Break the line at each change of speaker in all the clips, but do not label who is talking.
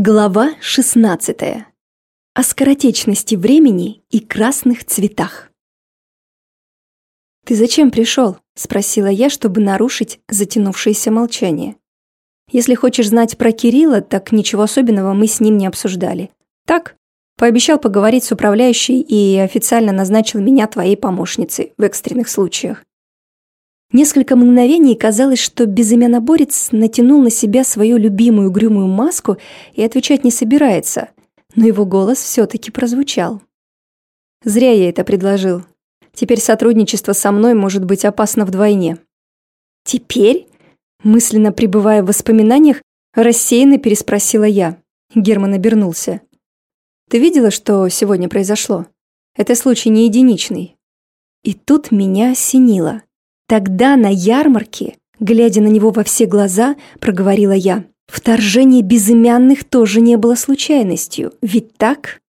Глава 16. О скоротечности времени и красных цветах. «Ты зачем пришел?» – спросила я, чтобы нарушить затянувшееся молчание. «Если хочешь знать про Кирилла, так ничего особенного мы с ним не обсуждали. Так, пообещал поговорить с управляющей и официально назначил меня твоей помощницей в экстренных случаях. Несколько мгновений казалось, что безымяноборец натянул на себя свою любимую угрюмую маску и отвечать не собирается, но его голос все-таки прозвучал. «Зря я это предложил. Теперь сотрудничество со мной может быть опасно вдвойне». «Теперь?» Мысленно пребывая в воспоминаниях, рассеянно переспросила я. Герман обернулся. «Ты видела, что сегодня произошло? Это случай не единичный». И тут меня осенило. Тогда на ярмарке, глядя на него во все глаза, проговорила я. Вторжение безымянных тоже не было случайностью, ведь так?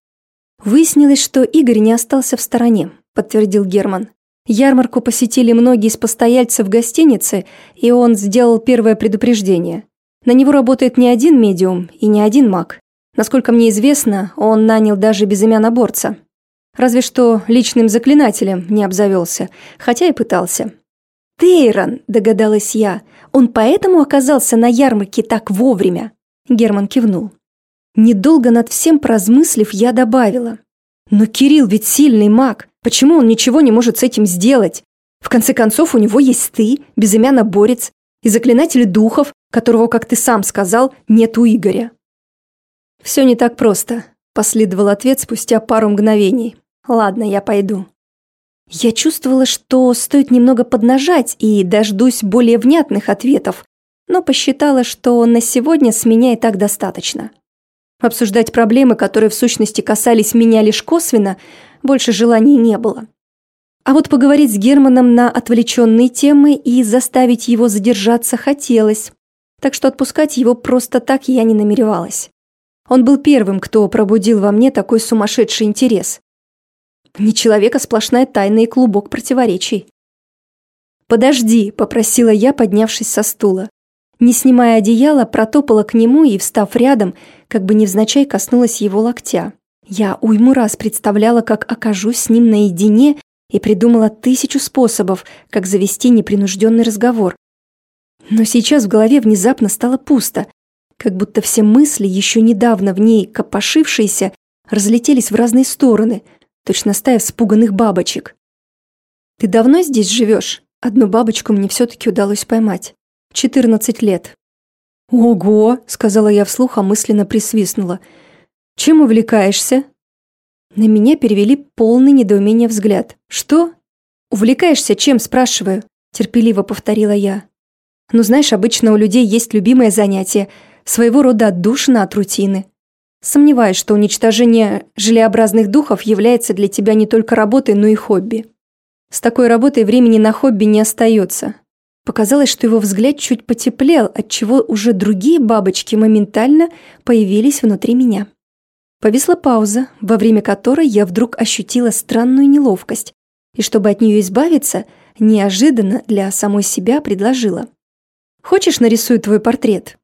Выяснилось, что Игорь не остался в стороне, подтвердил Герман. Ярмарку посетили многие из постояльцев гостиницы, и он сделал первое предупреждение. На него работает не один медиум и не один маг. Насколько мне известно, он нанял даже безымяноборца. Разве что личным заклинателем не обзавелся, хотя и пытался. «Тейрон», — догадалась я. «Он поэтому оказался на ярмарке так вовремя?» Герман кивнул. Недолго над всем поразмыслив, я добавила. «Но Кирилл ведь сильный маг. Почему он ничего не может с этим сделать? В конце концов, у него есть ты, безымянно-борец, и заклинатель духов, которого, как ты сам сказал, нет у Игоря». «Все не так просто», — последовал ответ спустя пару мгновений. «Ладно, я пойду». Я чувствовала, что стоит немного поднажать и дождусь более внятных ответов, но посчитала, что на сегодня с меня и так достаточно. Обсуждать проблемы, которые в сущности касались меня лишь косвенно, больше желаний не было. А вот поговорить с Германом на отвлеченные темы и заставить его задержаться хотелось, так что отпускать его просто так я не намеревалась. Он был первым, кто пробудил во мне такой сумасшедший интерес. Не человека сплошная тайна и клубок противоречий. «Подожди», — попросила я, поднявшись со стула. Не снимая одеяла, протопала к нему и, встав рядом, как бы невзначай коснулась его локтя. Я уйму раз представляла, как окажусь с ним наедине и придумала тысячу способов, как завести непринужденный разговор. Но сейчас в голове внезапно стало пусто, как будто все мысли, еще недавно в ней копошившиеся, разлетелись в разные стороны — точно стая вспуганных бабочек. «Ты давно здесь живешь?» Одну бабочку мне все-таки удалось поймать. «Четырнадцать лет». «Ого!» — сказала я вслух, а мысленно присвистнула. «Чем увлекаешься?» На меня перевели полный недоумение взгляд. «Что?» «Увлекаешься чем?» – спрашиваю. Терпеливо повторила я. «Ну, знаешь, обычно у людей есть любимое занятие, своего рода отдушина от рутины. Сомневаюсь, что уничтожение желеобразных духов является для тебя не только работой, но и хобби. С такой работой времени на хобби не остается. Показалось, что его взгляд чуть потеплел, отчего уже другие бабочки моментально появились внутри меня. Повисла пауза, во время которой я вдруг ощутила странную неловкость, и чтобы от нее избавиться, неожиданно для самой себя предложила. «Хочешь, нарисую твой портрет?»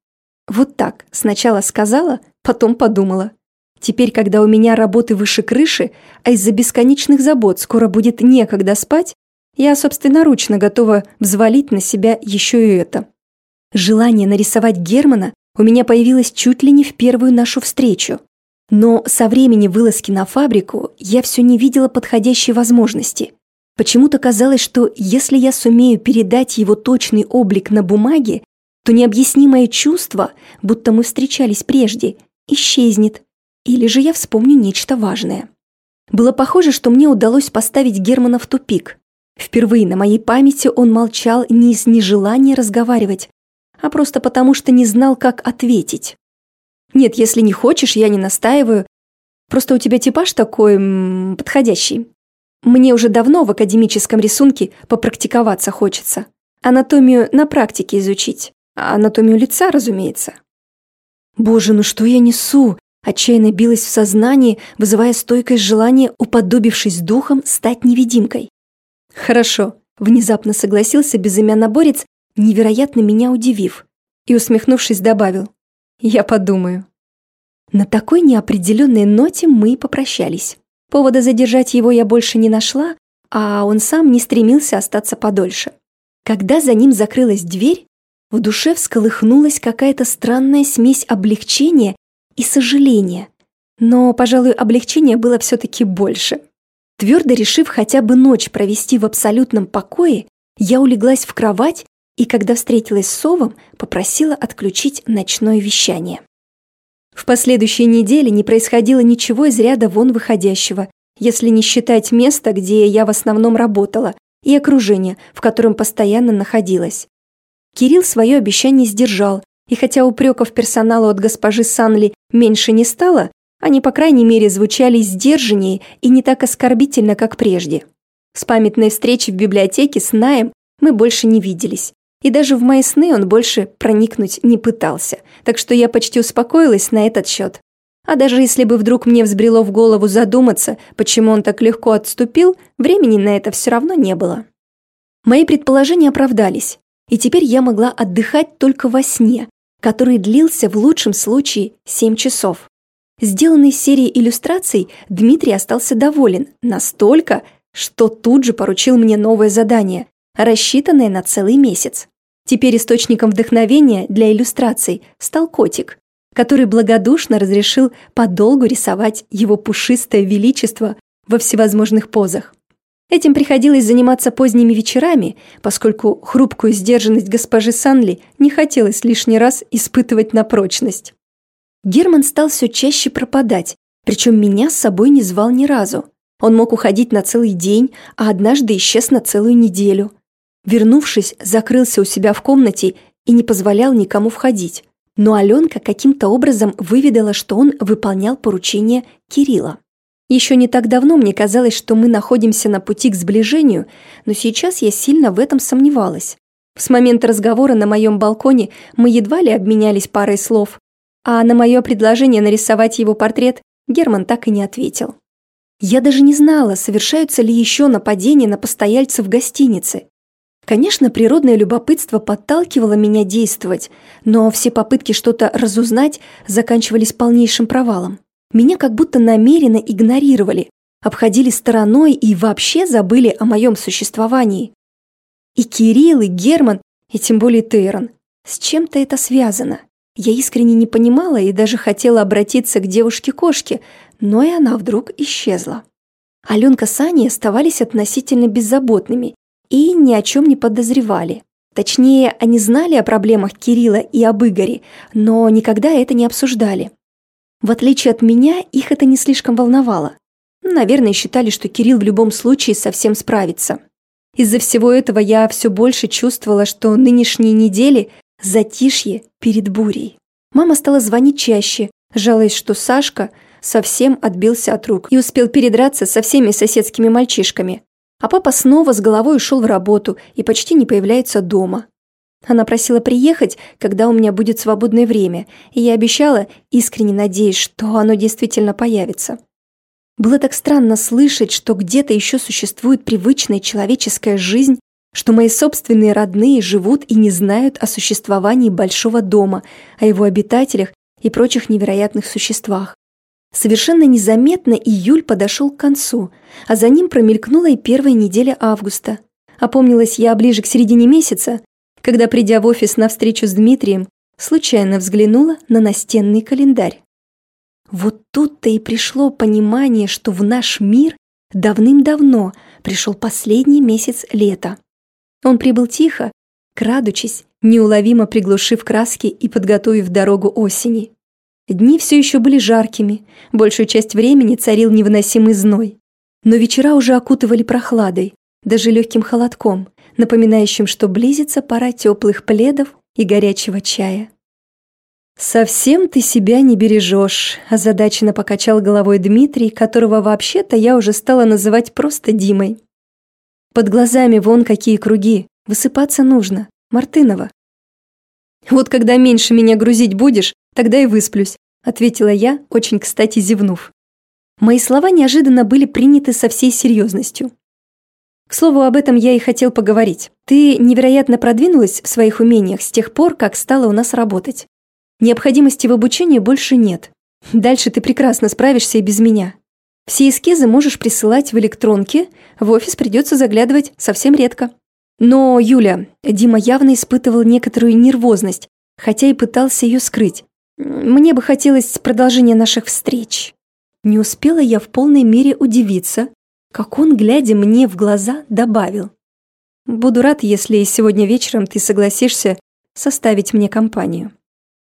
Вот так, сначала сказала, Потом подумала. Теперь, когда у меня работы выше крыши, а из-за бесконечных забот скоро будет некогда спать, я собственноручно готова взвалить на себя еще и это. Желание нарисовать Германа у меня появилось чуть ли не в первую нашу встречу. Но со времени вылазки на фабрику я все не видела подходящей возможности. Почему-то казалось, что если я сумею передать его точный облик на бумаге, то необъяснимое чувство, будто мы встречались прежде, исчезнет. Или же я вспомню нечто важное. Было похоже, что мне удалось поставить Германа в тупик. Впервые на моей памяти он молчал не из нежелания разговаривать, а просто потому, что не знал, как ответить. «Нет, если не хочешь, я не настаиваю. Просто у тебя типаж такой... М -м, подходящий. Мне уже давно в академическом рисунке попрактиковаться хочется. Анатомию на практике изучить. А анатомию лица, разумеется. Боже, ну что я несу? Отчаянно билась в сознании, вызывая стойкое желание, уподобившись духом, стать невидимкой. Хорошо, внезапно согласился безымянноборец, невероятно меня удивив, и, усмехнувшись, добавил. Я подумаю. На такой неопределенной ноте мы попрощались. Повода задержать его я больше не нашла, а он сам не стремился остаться подольше. Когда за ним закрылась дверь, в душе всколыхнулась какая-то странная смесь облегчения и сожаления. Но, пожалуй, облегчения было все-таки больше. Твердо решив хотя бы ночь провести в абсолютном покое, я улеглась в кровать и, когда встретилась с Совом, попросила отключить ночное вещание. В последующей неделе не происходило ничего из ряда вон выходящего, если не считать места, где я в основном работала, и окружение, в котором постоянно находилась. Кирилл свое обещание сдержал, и хотя упреков персоналу от госпожи Санли меньше не стало, они, по крайней мере, звучали сдержаннее и не так оскорбительно, как прежде. С памятной встречи в библиотеке с Наем мы больше не виделись, и даже в мои сны он больше проникнуть не пытался, так что я почти успокоилась на этот счет. А даже если бы вдруг мне взбрело в голову задуматься, почему он так легко отступил, времени на это все равно не было. Мои предположения оправдались, и теперь я могла отдыхать только во сне, который длился в лучшем случае 7 часов. Сделанной серией иллюстраций Дмитрий остался доволен настолько, что тут же поручил мне новое задание, рассчитанное на целый месяц. Теперь источником вдохновения для иллюстраций стал котик, который благодушно разрешил подолгу рисовать его пушистое величество во всевозможных позах. Этим приходилось заниматься поздними вечерами, поскольку хрупкую сдержанность госпожи Санли не хотелось лишний раз испытывать на прочность. Герман стал все чаще пропадать, причем меня с собой не звал ни разу. Он мог уходить на целый день, а однажды исчез на целую неделю. Вернувшись, закрылся у себя в комнате и не позволял никому входить. Но Аленка каким-то образом выведала, что он выполнял поручение Кирилла. Еще не так давно мне казалось, что мы находимся на пути к сближению, но сейчас я сильно в этом сомневалась. С момента разговора на моем балконе мы едва ли обменялись парой слов, а на мое предложение нарисовать его портрет Герман так и не ответил. Я даже не знала, совершаются ли еще нападения на постояльцев гостиницы. Конечно, природное любопытство подталкивало меня действовать, но все попытки что-то разузнать заканчивались полнейшим провалом. Меня как будто намеренно игнорировали, обходили стороной и вообще забыли о моем существовании. И Кирилл, и Герман, и тем более Тейрон. С чем-то это связано. Я искренне не понимала и даже хотела обратиться к девушке-кошке, но и она вдруг исчезла. Аленка с Аней оставались относительно беззаботными и ни о чем не подозревали. Точнее, они знали о проблемах Кирилла и об Игоре, но никогда это не обсуждали. В отличие от меня, их это не слишком волновало. Наверное, считали, что Кирилл в любом случае совсем справится. Из-за всего этого я все больше чувствовала, что нынешние недели – затишье перед бурей. Мама стала звонить чаще, жалуясь, что Сашка совсем отбился от рук и успел передраться со всеми соседскими мальчишками, а папа снова с головой ушел в работу и почти не появляется дома. Она просила приехать, когда у меня будет свободное время, и я обещала, искренне надеясь, что оно действительно появится. Было так странно слышать, что где-то еще существует привычная человеческая жизнь, что мои собственные родные живут и не знают о существовании большого дома, о его обитателях и прочих невероятных существах. Совершенно незаметно июль подошел к концу, а за ним промелькнула и первая неделя августа. Опомнилась я ближе к середине месяца, когда, придя в офис на встречу с Дмитрием, случайно взглянула на настенный календарь. Вот тут-то и пришло понимание, что в наш мир давным-давно пришел последний месяц лета. Он прибыл тихо, крадучись, неуловимо приглушив краски и подготовив дорогу осени. Дни все еще были жаркими, большую часть времени царил невыносимый зной. Но вечера уже окутывали прохладой, даже легким холодком, напоминающим, что близится пора теплых пледов и горячего чая. «Совсем ты себя не бережешь», – озадаченно покачал головой Дмитрий, которого вообще-то я уже стала называть просто Димой. «Под глазами вон какие круги, высыпаться нужно, Мартынова». «Вот когда меньше меня грузить будешь, Тогда и высплюсь», — ответила я, очень кстати зевнув. Мои слова неожиданно были приняты со всей серьезностью. К слову, об этом я и хотел поговорить. Ты невероятно продвинулась в своих умениях с тех пор, как стала у нас работать. Необходимости в обучении больше нет. Дальше ты прекрасно справишься и без меня. Все эскизы можешь присылать в электронке, в офис придется заглядывать совсем редко. Но, Юля, Дима явно испытывал некоторую нервозность, хотя и пытался ее скрыть. Мне бы хотелось продолжения наших встреч. Не успела я в полной мере удивиться, как он, глядя мне в глаза, добавил. Буду рад, если сегодня вечером ты согласишься составить мне компанию.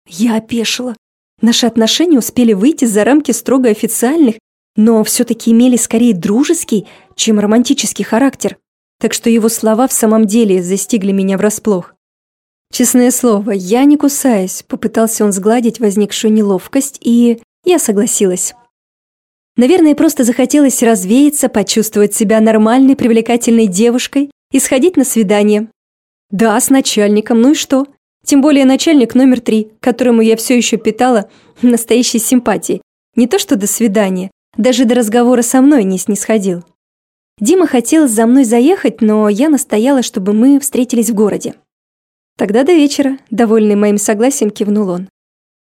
Я опешила. Наши отношения успели выйти за рамки строго официальных, но все-таки имели скорее дружеский, чем романтический характер, так что его слова в самом деле застигли меня врасплох. Честное слово, я не кусаюсь, попытался он сгладить возникшую неловкость, и я согласилась. Наверное, просто захотелось развеяться, почувствовать себя нормальной, привлекательной девушкой и сходить на свидание. Да, с начальником, ну и что? Тем более начальник номер три, которому я все еще питала настоящей симпатии. Не то что до свидания, даже до разговора со мной не снисходил. Дима хотел за мной заехать, но я настояла, чтобы мы встретились в городе. Тогда до вечера, довольный моим согласием, кивнул он.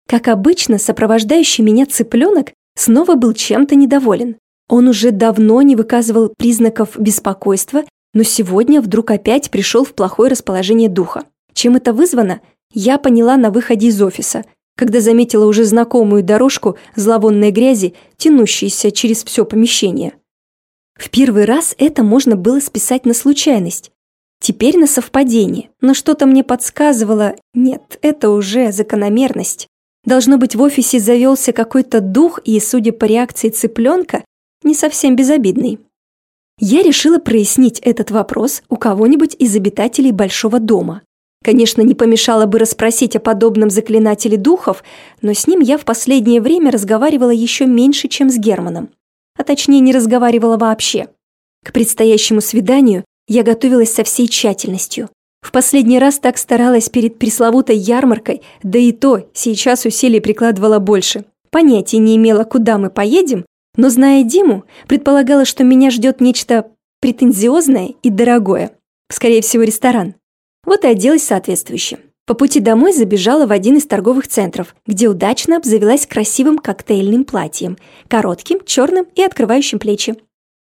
Как обычно, сопровождающий меня цыпленок снова был чем-то недоволен. Он уже давно не выказывал признаков беспокойства, но сегодня вдруг опять пришел в плохое расположение духа. Чем это вызвано, я поняла на выходе из офиса, когда заметила уже знакомую дорожку зловонной грязи, тянущейся через все помещение. В первый раз это можно было списать на случайность. Теперь на совпадение, но что-то мне подсказывало, нет, это уже закономерность. Должно быть, в офисе завелся какой-то дух и, судя по реакции цыпленка, не совсем безобидный. Я решила прояснить этот вопрос у кого-нибудь из обитателей большого дома. Конечно, не помешало бы расспросить о подобном заклинателе духов, но с ним я в последнее время разговаривала еще меньше, чем с Германом. А точнее, не разговаривала вообще. К предстоящему свиданию я готовилась со всей тщательностью. В последний раз так старалась перед пресловутой ярмаркой, да и то сейчас усилий прикладывала больше. Понятия не имела, куда мы поедем, но, зная Диму, предполагала, что меня ждет нечто претензиозное и дорогое. Скорее всего, ресторан. Вот и оделась соответствующе. По пути домой забежала в один из торговых центров, где удачно обзавелась красивым коктейльным платьем, коротким, черным и открывающим плечи.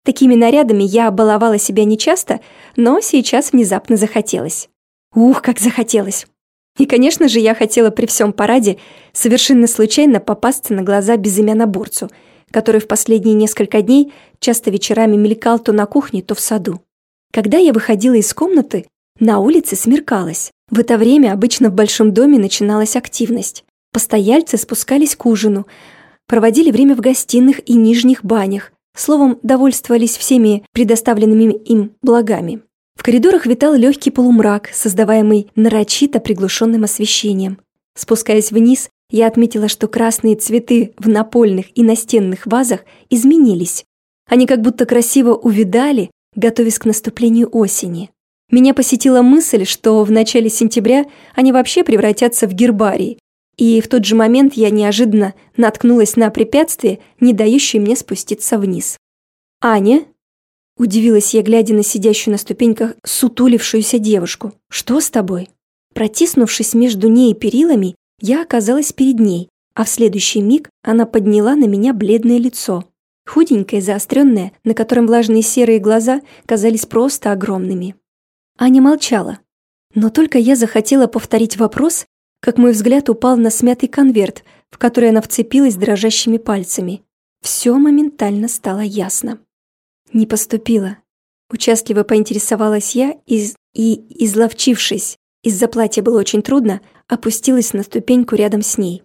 Такими нарядами я баловала себя нечасто, но сейчас внезапно захотелось. Ух, как захотелось! И, конечно же, я хотела при всем параде совершенно случайно попасться на глаза безымяноборцу, который в последние несколько дней часто вечерами мелькал то на кухне, то в саду. Когда я выходила из комнаты, на улице смеркалось. В это время обычно в большом доме начиналась активность. Постояльцы спускались к ужину, проводили время в гостиных и нижних банях, словом, довольствовались всеми предоставленными им благами. В коридорах витал легкий полумрак, создаваемый нарочито приглушенным освещением. Спускаясь вниз, я отметила, что красные цветы в напольных и настенных вазах изменились. Они как будто красиво увидали, готовясь к наступлению осени. Меня посетила мысль, что в начале сентября они вообще превратятся в гербарий, и в тот же момент я неожиданно наткнулась на препятствие, не дающее мне спуститься вниз. «Аня?» – удивилась я, глядя на сидящую на ступеньках сутулившуюся девушку. «Что с тобой?» Протиснувшись между ней и перилами, я оказалась перед ней, а в следующий миг она подняла на меня бледное лицо. Худенькое, заостренное, на котором влажные серые глаза казались просто огромными. Аня молчала. Но только я захотела повторить вопрос, как мой взгляд упал на смятый конверт, в который она вцепилась дрожащими пальцами. Все моментально стало ясно. Не поступила. Участливо поинтересовалась я и, и изловчившись, из-за платья было очень трудно, опустилась на ступеньку рядом с ней.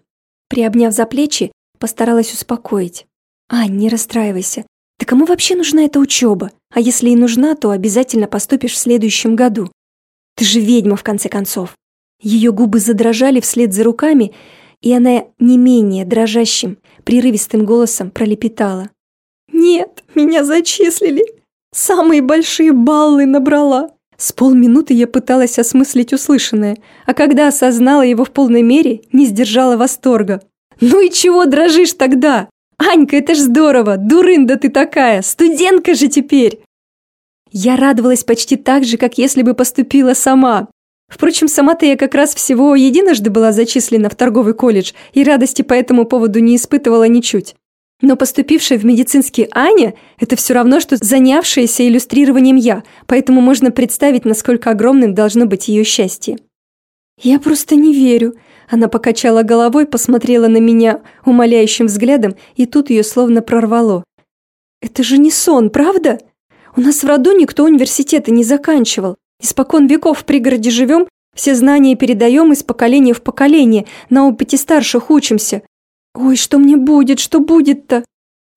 Приобняв за плечи, постаралась успокоить. «Ань, не расстраивайся. Да кому вообще нужна эта учеба? А если и нужна, то обязательно поступишь в следующем году. Ты же ведьма, в конце концов. Ее губы задрожали вслед за руками, и она не менее дрожащим, прерывистым голосом пролепетала. «Нет, меня зачислили. Самые большие баллы набрала». С полминуты я пыталась осмыслить услышанное, а когда осознала его в полной мере, не сдержала восторга. «Ну и чего дрожишь тогда? Анька, это ж здорово! Дурында ты такая! Студентка же теперь!» Я радовалась почти так же, как если бы поступила сама. Впрочем, сама-то я как раз всего единожды была зачислена в торговый колледж и радости по этому поводу не испытывала ничуть. Но поступившая в медицинский Аня – это все равно, что занявшаяся иллюстрированием я, поэтому можно представить, насколько огромным должно быть ее счастье. «Я просто не верю», – она покачала головой, посмотрела на меня умоляющим взглядом, и тут ее словно прорвало. «Это же не сон, правда? У нас в роду никто университета не заканчивал. Испокон веков в пригороде живем, все знания передаем из поколения в поколение, на опыте старших учимся. «Ой, что мне будет, что будет-то?»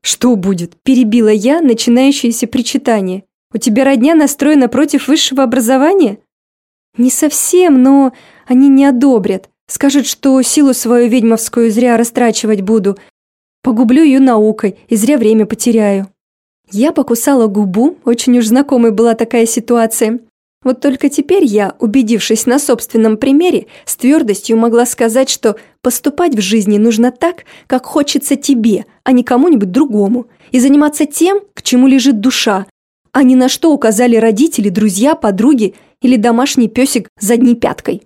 «Что будет?» – перебила я начинающееся причитание. «У тебя родня настроена против высшего образования?» «Не совсем, но они не одобрят. Скажут, что силу свою ведьмовскую зря растрачивать буду. Погублю ее наукой и зря время потеряю». Я покусала губу, очень уж знакомой была такая ситуация. Вот только теперь я, убедившись на собственном примере, с твердостью могла сказать, что поступать в жизни нужно так, как хочется тебе, а не кому-нибудь другому, и заниматься тем, к чему лежит душа, а не на что указали родители, друзья, подруги или домашний песик задней пяткой.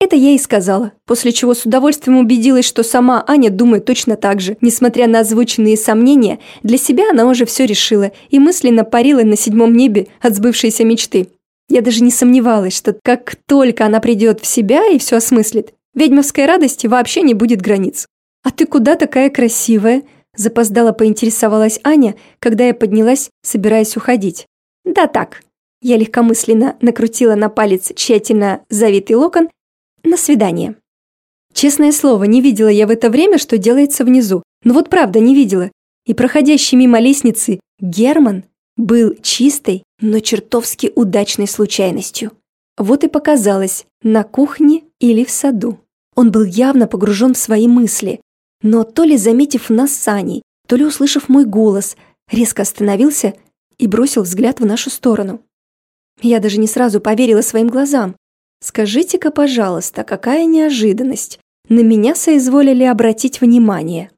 Это я и сказала, после чего с удовольствием убедилась, что сама Аня думает точно так же. Несмотря на озвученные сомнения, для себя она уже все решила и мысленно парила на седьмом небе от сбывшейся мечты. Я даже не сомневалась, что как только она придет в себя и все осмыслит, ведьмовской радости вообще не будет границ. «А ты куда такая красивая?» Запоздала поинтересовалась Аня, когда я поднялась, собираясь уходить. «Да так». Я легкомысленно накрутила на палец тщательно завитый локон. «На свидание». Честное слово, не видела я в это время, что делается внизу. Ну вот правда, не видела. И проходящий мимо лестницы Герман был чистой, но чертовски удачной случайностью. Вот и показалось, на кухне или в саду. Он был явно погружен в свои мысли, но то ли заметив нас с Аней, то ли услышав мой голос, резко остановился и бросил взгляд в нашу сторону. Я даже не сразу поверила своим глазам. «Скажите-ка, пожалуйста, какая неожиданность! На меня соизволили обратить внимание».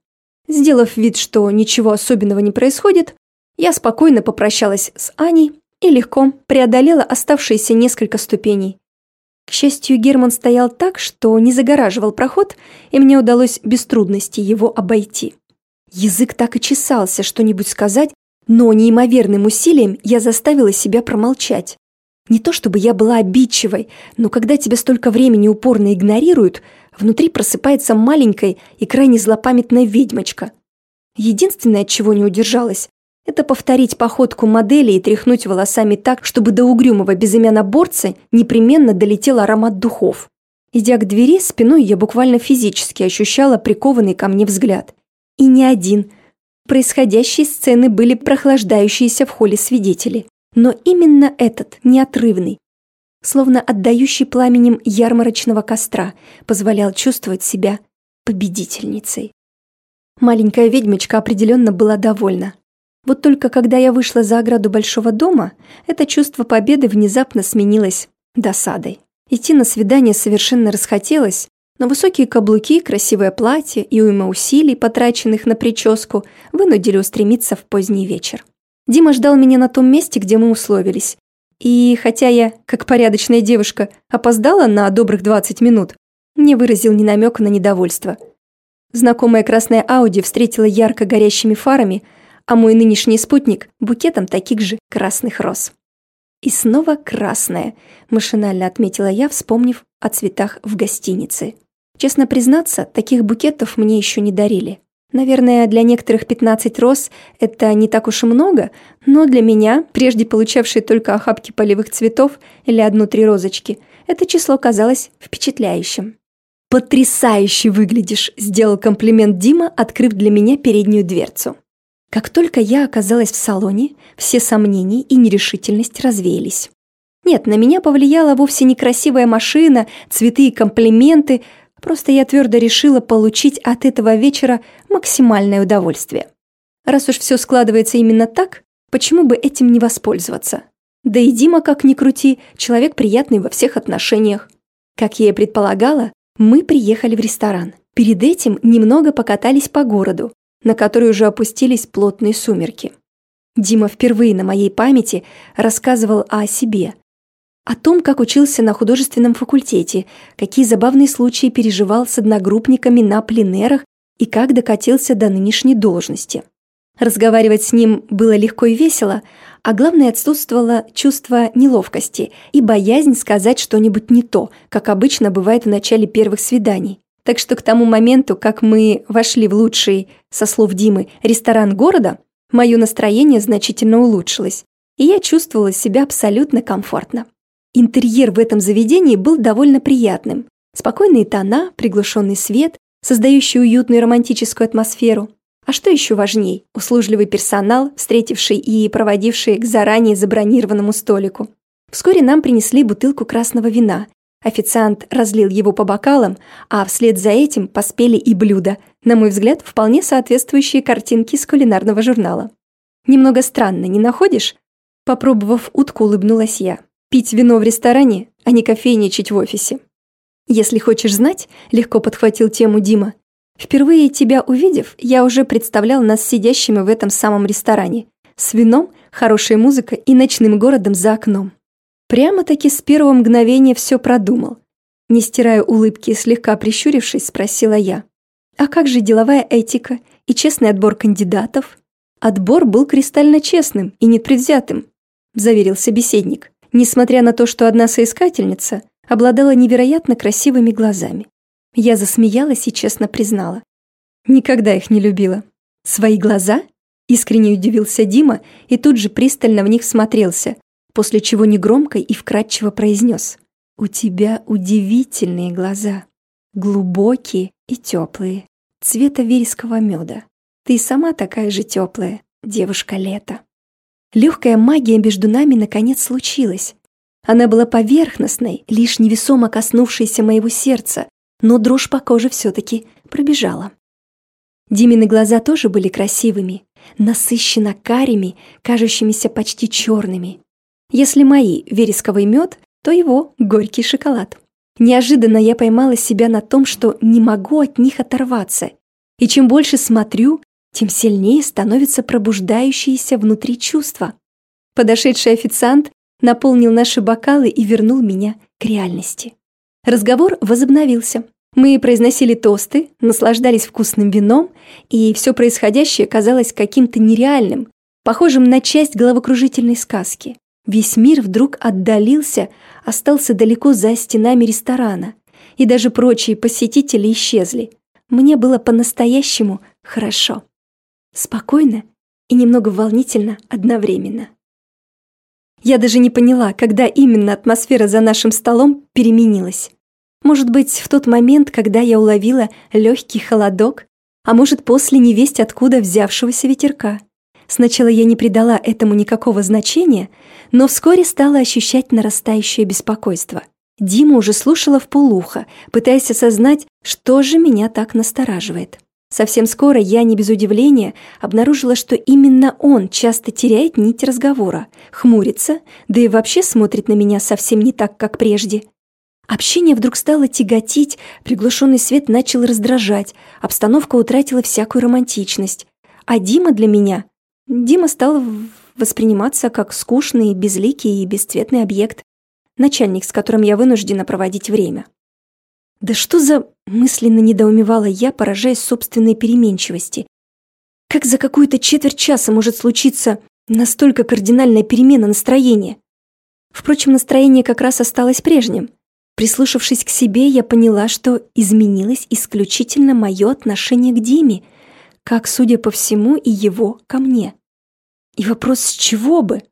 Сделав вид, что ничего особенного не происходит, я спокойно попрощалась с Аней и легко преодолела оставшиеся несколько ступеней. К счастью, Герман стоял так, что не загораживал проход, и мне удалось без трудностей его обойти. Язык так и чесался что-нибудь сказать, но неимоверным усилием я заставила себя промолчать. Не то чтобы я была обидчивой, но когда тебя столько времени упорно игнорируют, внутри просыпается маленькая и крайне злопамятная ведьмочка. Единственное, от чего не удержалась, это повторить походку модели и тряхнуть волосами так, чтобы до угрюмого борца непременно долетел аромат духов. Идя к двери, спиной я буквально физически ощущала прикованный ко мне взгляд. И не один. Происходящие сцены были прохлаждающиеся в холле свидетели. Но именно этот, неотрывный, словно отдающий пламенем ярмарочного костра, позволял чувствовать себя победительницей. Маленькая ведьмочка определенно была довольна. Вот только когда я вышла за ограду большого дома, это чувство победы внезапно сменилось досадой. Идти на свидание совершенно расхотелось, но высокие каблуки, красивое платье и уйма усилий, потраченных на прическу, вынудили устремиться в поздний вечер. Дима ждал меня на том месте, где мы условились. И хотя я, как порядочная девушка, опоздала на добрых 20 минут, не выразил ни намека на недовольство. Знакомая красная Ауди встретила ярко горящими фарами, а мой нынешний спутник – букетом таких же красных роз. И снова красная, машинально отметила я, вспомнив о цветах в гостинице. Честно признаться, таких букетов мне еще не дарили. Наверное, для некоторых 15 роз это не так уж и много, но для меня, прежде получавшей только охапки полевых цветов или одну-три розочки, это число казалось впечатляющим. «Потрясающе выглядишь!» – сделал комплимент Дима, открыв для меня переднюю дверцу. Как только я оказалась в салоне, все сомнения и нерешительность развеялись. Нет, на меня повлияла вовсе не красивая машина, цветы и комплименты, просто я твердо решила получить от этого вечера максимальное удовольствие. Раз уж все складывается именно так, почему бы этим не воспользоваться? Да и Дима, как ни крути, человек приятный во всех отношениях. Как я и предполагала, мы приехали в ресторан. Перед этим немного покатались по городу, на который уже опустились плотные сумерки. Дима впервые на моей памяти рассказывал о себе. О том, как учился на художественном факультете, какие забавные случаи переживал с одногруппниками на пленерах и как докатился до нынешней должности. Разговаривать с ним было легко и весело, а главное отсутствовало чувство неловкости и боязнь сказать что-нибудь не то, как обычно бывает в начале первых свиданий. Так что к тому моменту, как мы вошли в лучший, со слов Димы, ресторан города, мое настроение значительно улучшилось, и я чувствовала себя абсолютно комфортно. Интерьер в этом заведении был довольно приятным. Спокойные тона, приглушенный свет, создающий уютную романтическую атмосферу. А что еще важней, услужливый персонал, встретивший и проводивший к заранее забронированному столику. Вскоре нам принесли бутылку красного вина. Официант разлил его по бокалам, а вслед за этим поспели и блюда, на мой взгляд, вполне соответствующие картинке с кулинарного журнала. Немного странно, не находишь? Попробовав утку, улыбнулась я. Пить вино в ресторане, а не кофейничать в офисе. Если хочешь знать, легко подхватил тему Дима, Впервые тебя увидев, я уже представлял нас сидящими в этом самом ресторане, с вином, хорошей музыкой и ночным городом за окном. Прямо-таки с первого мгновения все продумал. Не стирая улыбки и слегка прищурившись, спросила я. А как же деловая этика и честный отбор кандидатов? Отбор был кристально честным и непредвзятым, заверил собеседник, несмотря на то, что одна соискательница обладала невероятно красивыми глазами. Я засмеялась и честно признала. Никогда их не любила. Свои глаза? Искренне удивился Дима и тут же пристально в них смотрелся, после чего негромко и вкрадчиво произнес. «У тебя удивительные глаза. Глубокие и теплые. Цвета вереского меда. Ты сама такая же теплая, девушка лета». Легкая магия между нами наконец случилась. Она была поверхностной, лишь невесомо коснувшейся моего сердца, но дрожь по коже все-таки пробежала. Димины глаза тоже были красивыми, насыщенно карими, кажущимися почти черными. Если мои вересковый мед, то его горький шоколад. Неожиданно я поймала себя на том, что не могу от них оторваться. И чем больше смотрю, тем сильнее становится пробуждающееся внутри чувство. Подошедший официант наполнил наши бокалы и вернул меня к реальности. Разговор возобновился. Мы произносили тосты, наслаждались вкусным вином, и все происходящее казалось каким-то нереальным, похожим на часть головокружительной сказки. Весь мир вдруг отдалился, остался далеко за стенами ресторана, и даже прочие посетители исчезли. Мне было по-настоящему хорошо. Спокойно и немного волнительно одновременно. Я даже не поняла, когда именно атмосфера за нашим столом переменилась. Может быть, в тот момент, когда я уловила легкий холодок, а может, после невесть откуда взявшегося ветерка. Сначала я не придала этому никакого значения, но вскоре стала ощущать нарастающее беспокойство. Дима уже слушала в полухо, пытаясь осознать, что же меня так настораживает. Совсем скоро я, не без удивления, обнаружила, что именно он часто теряет нить разговора, хмурится, да и вообще смотрит на меня совсем не так, как прежде. Общение вдруг стало тяготить, приглушенный свет начал раздражать, обстановка утратила всякую романтичность. А Дима для меня... Дима стал восприниматься как скучный, безликий и бесцветный объект, начальник, с которым я вынуждена проводить время. Да что за... Мысленно недоумевала я, поражаясь собственной переменчивости. Как за какую-то четверть часа может случиться настолько кардинальная перемена настроения? Впрочем, настроение как раз осталось прежним. Прислушавшись к себе, я поняла, что изменилось исключительно мое отношение к Диме, как, судя по всему, и его ко мне. И вопрос, с чего бы?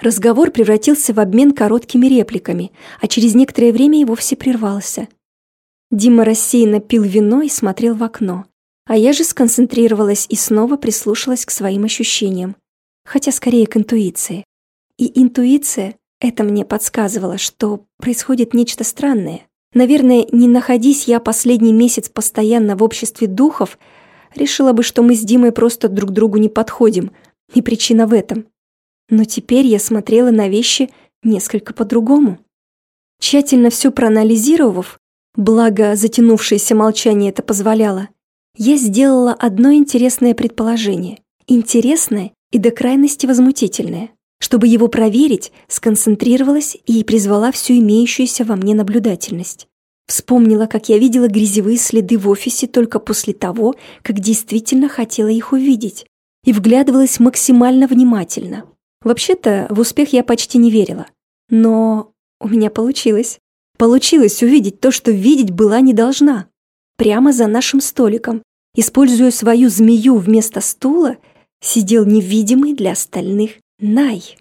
Разговор превратился в обмен короткими репликами, а через некоторое время и вовсе прервался. Дима рассеянно пил вино и смотрел в окно. А я же сконцентрировалась и снова прислушалась к своим ощущениям. Хотя скорее к интуиции. И интуиция это мне подсказывало, что происходит нечто странное. Наверное, не находись я последний месяц постоянно в обществе духов, решила бы, что мы с Димой просто друг другу не подходим, и причина в этом. Но теперь я смотрела на вещи несколько по-другому. Тщательно все проанализировав, Благо, затянувшееся молчание это позволяло. Я сделала одно интересное предположение. Интересное и до крайности возмутительное. Чтобы его проверить, сконцентрировалась и призвала всю имеющуюся во мне наблюдательность. Вспомнила, как я видела грязевые следы в офисе только после того, как действительно хотела их увидеть, и вглядывалась максимально внимательно. Вообще-то, в успех я почти не верила. Но у меня получилось. Получилось увидеть то, что видеть была не должна. Прямо за нашим столиком, используя свою змею вместо стула, сидел невидимый для остальных Най.